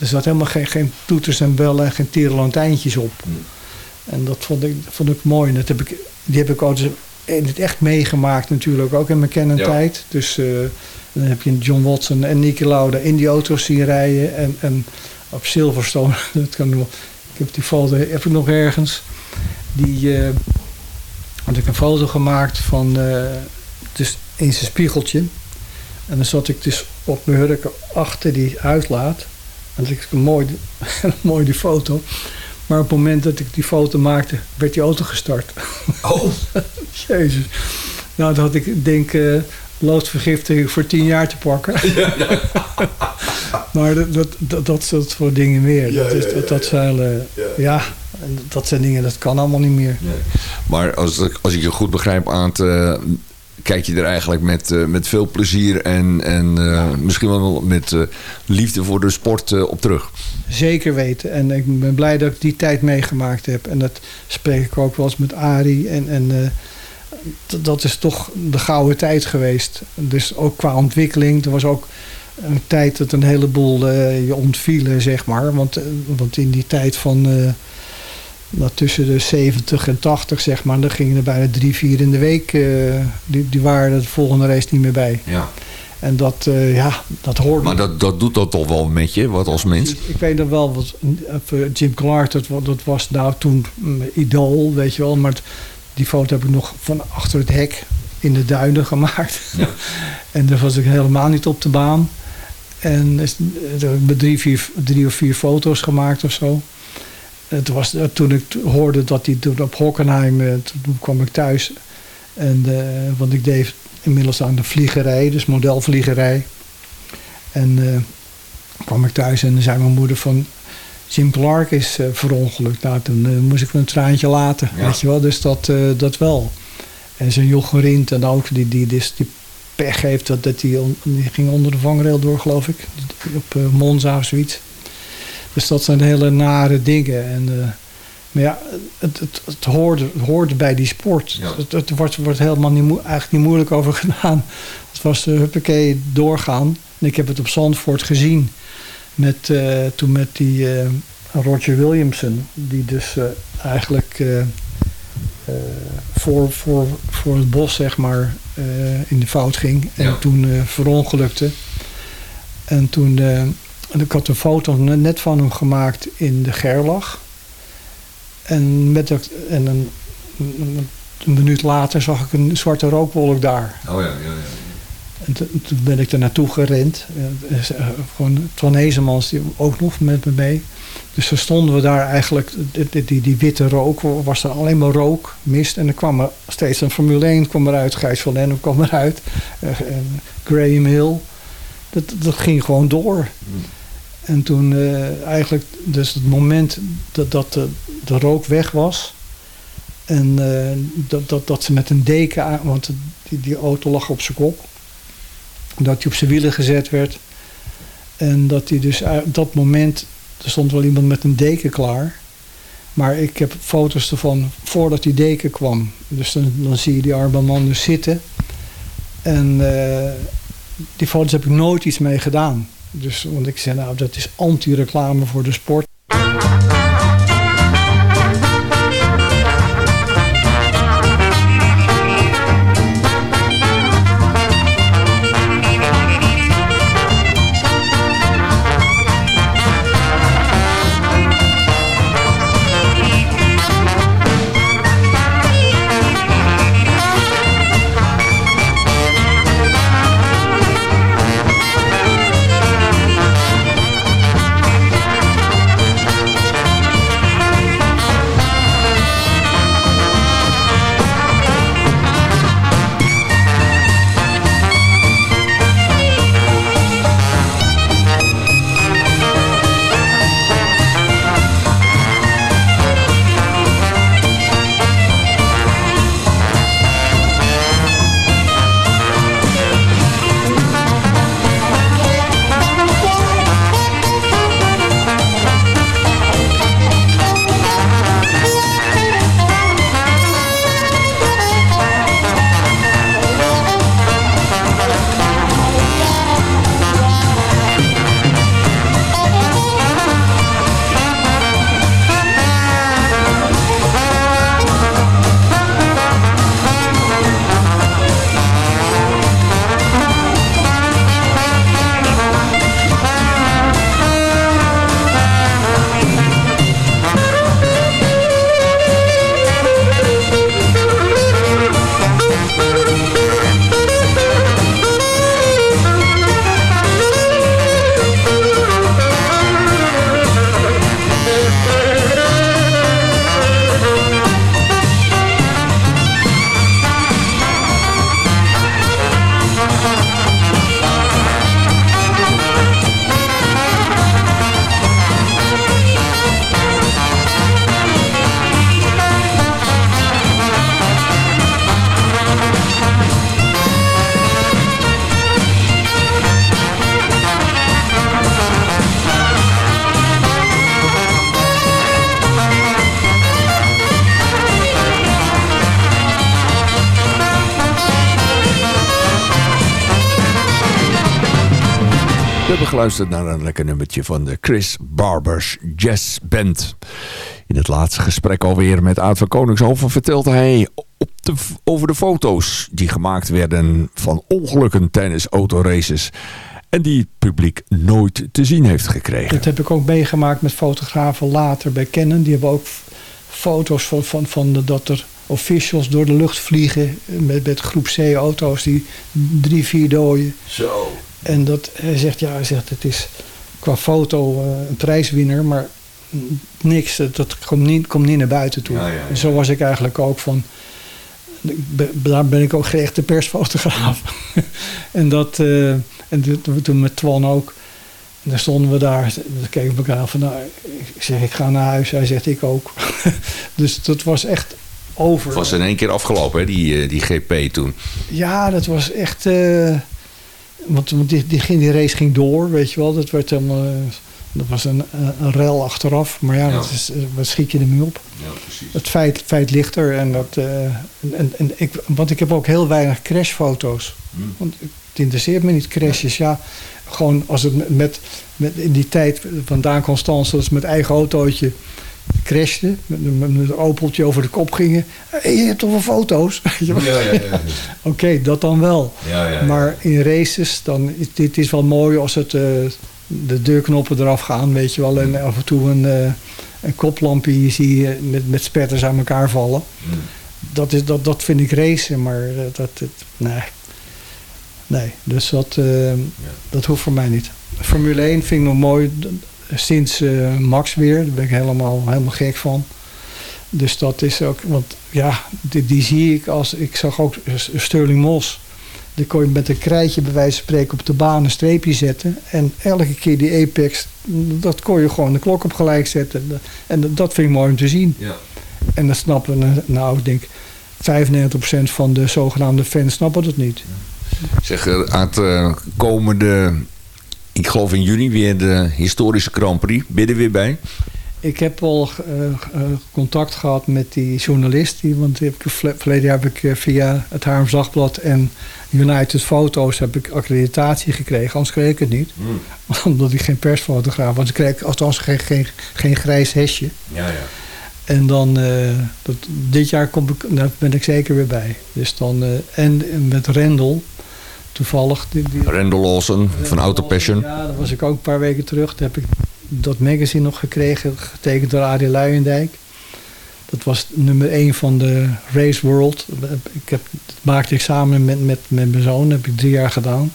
er zat helemaal geen, geen toeters en bellen en geen tierenlantijntjes op. En dat vond ik, vond ik mooi. En dat heb ik, die heb ik ook in het echt meegemaakt natuurlijk, ook in mijn kennentijd. Dus eh, dan heb je John Watson en Niki Lauda in die auto's zien rijden. En, en op Silverstone, *laughs* dat kan nog, ik heb die foto heb ik nog ergens. Die eh, had ik een foto gemaakt van eh, dus in zijn spiegeltje. En dan zat ik dus op mijn hurken achter die uitlaat. Dat is mooi, *laughs* mooi die foto. Maar op het moment dat ik die foto maakte, werd die auto gestart. Oh. *laughs* Jezus. Nou, dan had ik, denk uh, loodvergiftiging voor tien jaar te pakken. *laughs* Ja, ja. maar dat, dat, dat, dat soort voor dingen meer. Ja, dat, dat, dat zijn, uh, ja. dat zijn dingen, dat kan allemaal niet meer. Maar als, als ik je goed begrijp aan het kijk je er eigenlijk met, uh, met veel plezier en, en uh, misschien wel met uh, liefde voor de sport op terug. Zeker weten. En ik ben blij dat ik die tijd meegemaakt heb. En dat spreek ik ook wel eens met Arie. En, en dat is toch de gouden tijd geweest. Dus ook qua ontwikkeling. Er was ook een tijd dat een heleboel je ontvielen, zeg maar. Want, want in die tijd van dat tussen de 70 en 80, zeg maar, dan gingen er bijna drie, vier in de week. Uh, die, die waren de volgende race niet meer bij. Ja. En dat, uh, ja, dat hoort. Maar dat, dat doet dat toch wel met je, wat als mens? Ik, ik weet nog wel, wat, uh, Jim Clark, dat, dat was nou toen um, idool, weet je wel. Maar het, die foto heb ik nog van achter het hek in de duinen *laughs* gemaakt. Ja. *laughs* en daar was ik helemaal niet op de baan. En er heb drie, vier, drie of vier foto's gemaakt of zo. Het was, eh, toen ik hoorde dat hij toen op Hockenheim, eh, toen kwam ik thuis. En, uh, want ik deed inmiddels aan de vliegerij, dus modelvliegerij. En uh, kwam ik thuis en zei mijn moeder van... Jim Clark is uh, verongelukt. Nou, toen moest ik een traantje laten, weet je wel. Dus dat, dat wel. En zijn Jochem Rint en ook die, die, die, die pech heeft... dat, dat die, die ging onder de vangrail door, geloof ik. Op Monza of zoiets. Dus dat zijn hele nare dingen. En, uh, maar ja, het, het, het, hoorde, het hoorde bij die sport. Ja. Het, het, wordt, wordt helemaal niet, eigenlijk niet moeilijk over *laughs* gedaan. Het was de huppakee doorgaan. En ik heb het op Zandvoort gezien. Met, uh, toen met die uh, Roger Williamson. Die dus eigenlijk voor, voor, voor het bos zeg maar in de fout ging. En ja. toen verongelukte. En toen en ik had een foto net van hem gemaakt in de Gerlach. En, met de, en een, een, minuut later zag ik een zwarte rookwolk daar. Oh ja, ja, ja. En toen ben ik er naartoe gerend. Uh, gewoon Twan Hezemans die ook nog met me mee. Dus dan stonden we daar eigenlijk, die, die, die, witte rook, was er alleen maar rook, mist. En er kwam er steeds een Formule 1 kwam eruit, Gijs van Lennep kwam eruit. Uh, Graham Hill. Dat, dat ging gewoon door. Mm. En toen uh, eigenlijk, dus het moment dat, dat de, de rook weg was. En uh, dat, dat, dat ze met een deken want die, die auto lag op zijn kop. Dat hij op zijn wielen gezet werd. En dat hij dus op dat moment, er stond wel iemand met een deken klaar. Maar ik heb foto's ervan voordat die deken kwam. Dus dan, zie je die arme man dus zitten. En uh, die foto's heb ik nooit iets mee gedaan. Dus, want ik zei, nou, dat is anti-reclame voor de sport. Lekker nummertje van de Chris Barbers Jazz Band. In het laatste gesprek alweer met Aad van Koningshoven vertelde hij op de, over de foto's die gemaakt werden van ongelukken tijdens autoraces. En die het publiek nooit te zien heeft gekregen. Dat heb ik ook meegemaakt met fotografen later bij Canon. Die hebben ook foto's van, van, van de, dat er officials door de lucht vliegen met, met groep C-auto's die drie, vier dooien. Zo. En dat, hij zegt, ja, hij zegt, het is qua foto uh, een prijswinnaar, maar niks, dat, komt, niet, komt niet naar buiten toe. Ja, ja, ja. En zo was ik eigenlijk ook van, daar ben ik ook geen echte persfotograaf. *laughs* en dat, uh, en toen met Twan ook, en dan stonden we daar, dan keken we elkaar aan van, nou, ik zeg, ik ga naar huis. Hij zegt, ik ook. *laughs* dus dat was echt over. Het was in één keer afgelopen, hè, die, die GP toen. Ja, dat was echt... Uh, want, want die, die, die, race ging door, weet je wel. Dat werd helemaal... Dat was een, een rel achteraf. Maar ja, ja. Dat is, wat schiet je er nu op? Ja, precies. Het feit, feit ligt er. En dat, uh, en, en ik, want ik heb ook heel weinig crashfoto's. Hmm. Want het interesseert me niet, crashes. Ja, ja gewoon als het met, met in die tijd van Daan Constance, dat is met eigen autootje crashte, met, een opeltje over de kop gingen. Hey, je hebt toch wel foto's? *laughs* ja, ja, ja, ja. *laughs* Oké, okay, dat dan wel. Ja. Maar in races, dan dit is wel mooi als het, uh, de deurknoppen eraf gaan, weet je wel. En af en toe een, uh, een koplampje zie je met, met spetters aan elkaar vallen. Hmm. Dat, is, dat, dat vind ik racen, maar dat, dat, nee. Nee, dus dat, uh, dat hoeft voor mij niet. Formule 1 vind ik nog mooi sinds uh, Max weer. Daar ben ik helemaal, helemaal gek van. Dus dat is ook, want ja, die, die zie ik als, ik zag ook Sterling Moss. Die kon je met een krijtje bij wijze van spreken op de baan een streepje zetten. En elke keer die apex, dat kon je gewoon de klok op gelijk zetten. En dat vind ik mooi om te zien. Ja. En dat snappen, nou ik denk 95% van de zogenaamde fans snappen dat niet. Zeg, aan het uh, komende ik geloof in juni weer de historische Grand Prix. Ben je er weer bij? Ik heb al uh, uh, contact gehad met die journalist. Die, want heb ik, verleden jaar heb ik uh, via het Haarlems Dagblad en United Foto's heb ik accreditatie gekregen. Anders kreeg ik het niet. Mm. *laughs* Omdat ik geen persfotograaf was. Ik kreeg althans geen, geen, geen grijs hesje. Ja, ja. En dan, dat, dit jaar kom ik, daar ben ik zeker weer bij. Dus dan, en met Rendel toevallig. Die, die, Randall Olsen van Auto Passion. Ja, dat was ik ook een paar weken terug. Toen heb ik dat magazine nog gekregen, getekend door Arie Luijendijk. Dat was nummer 1 van de Race World. Ik heb, dat maakte ik samen met, met, met mijn zoon, dat heb ik drie jaar gedaan.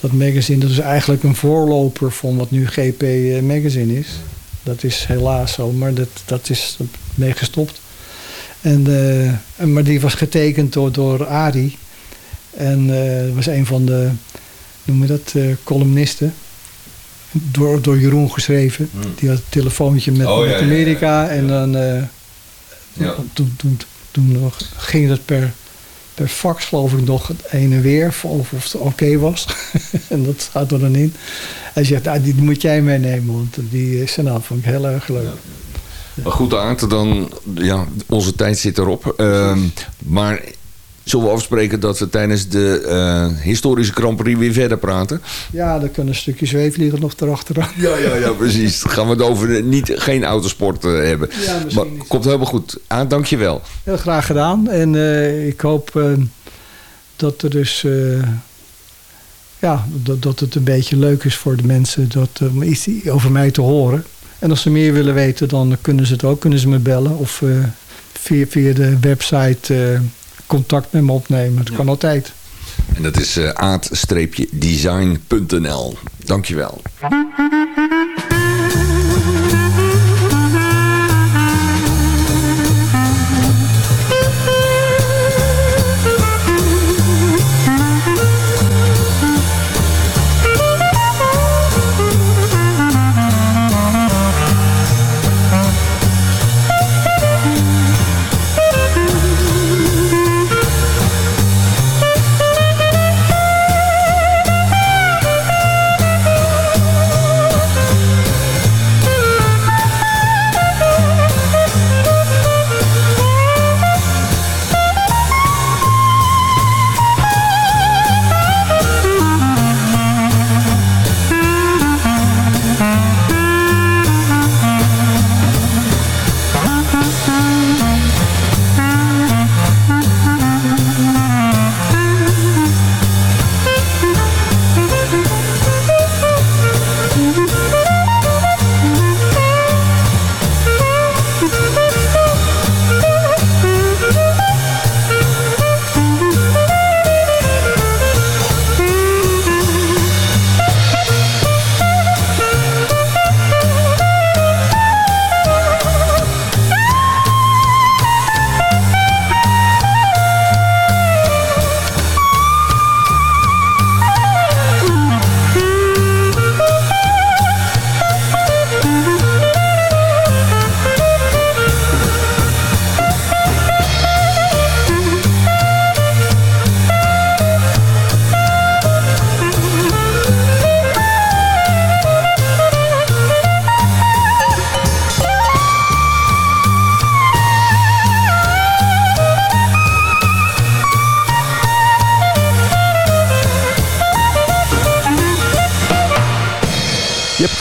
Dat magazine, dat is eigenlijk een voorloper van wat nu GP Magazine is. Dat is helaas zo, maar dat, dat is mee gestopt. En, uh, maar die was getekend door, door Arie. En uh, was een van de, noem je dat, uh, columnisten. Door, door Jeroen geschreven. Hmm. Die had een telefoontje met, oh, met ja, Amerika. ja, ja, En dan uh, toen, toen, toen ging dat per, per fax geloof ik nog heen en weer. Of, of het oké okay was. *laughs* en dat staat er dan in. Hij zegt, ah, die moet jij meenemen. Want die is nou, vond ik heel erg leuk. Maar goed Aard, dan, ja, onze tijd zit erop. Uh, maar Zullen we afspreken dat we tijdens de uh, historische Grand Prix weer verder praten? Ja, dan kunnen een stukje zweefvliegen nog erachteraan. Ja, ja, ja, precies. Dan gaan we het over niet, geen autosport uh, hebben. Ja, maar niet. komt helemaal goed. Aan, dank je wel. Heel graag gedaan. En uh, ik hoop dat er dus... ja, dat, dat het een beetje leuk is voor de mensen dat, om iets over mij te horen. En als ze meer willen weten, dan kunnen ze het ook. Kunnen ze me bellen of via, via de website contact met me opnemen. Dat ja. kan altijd. En dat is uh, aad-design.nl. Dankjewel.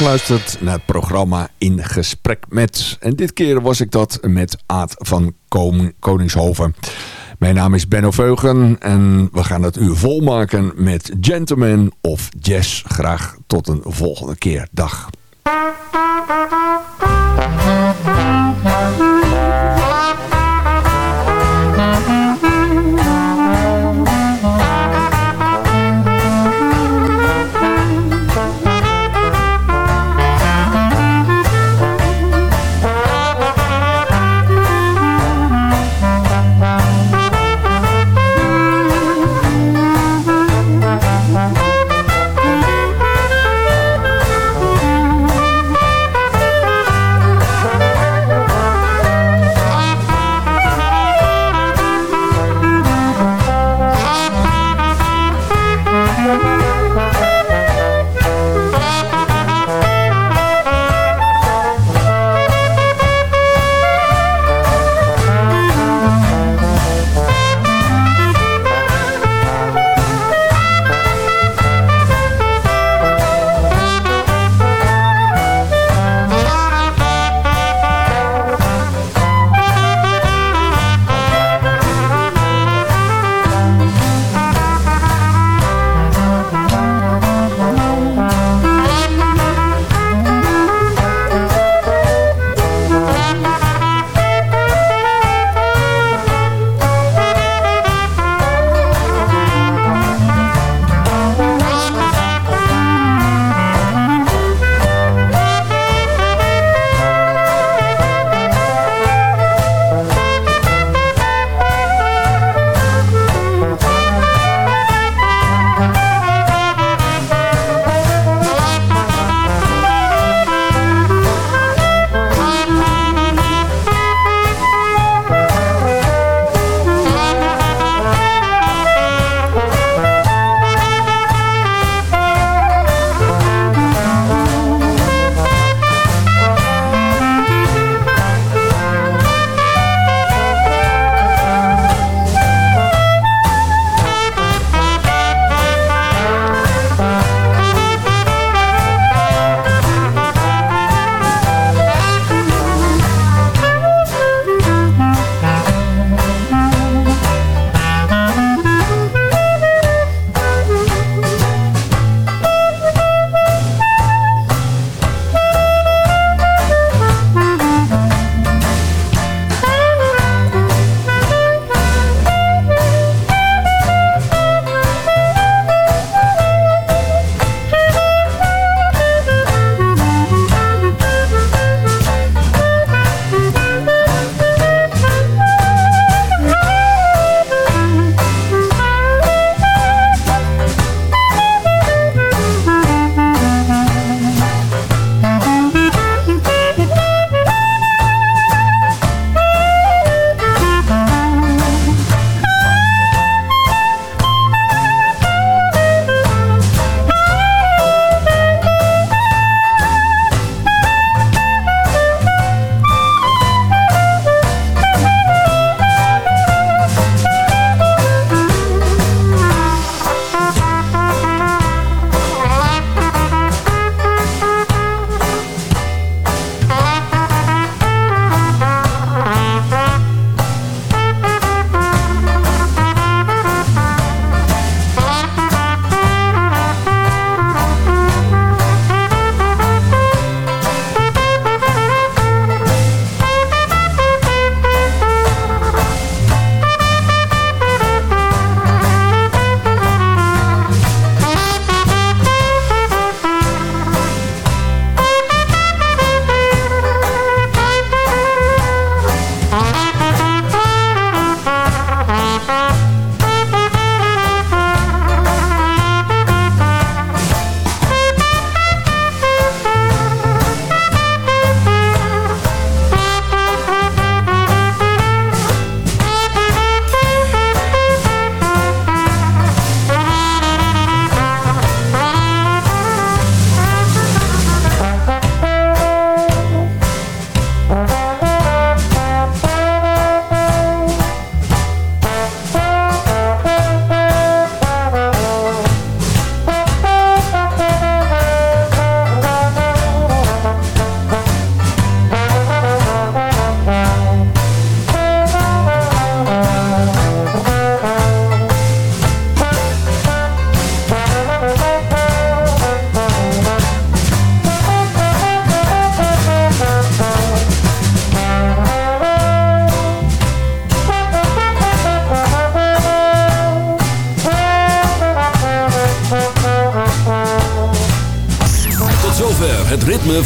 Geluisterd naar het programma In Gesprek Met. En dit keer was ik dat met Aad van Koningshoven. Mijn naam is Benno Veugen en we gaan het uur volmaken met Gentleman of Jazz. Graag tot een volgende keer. Dag.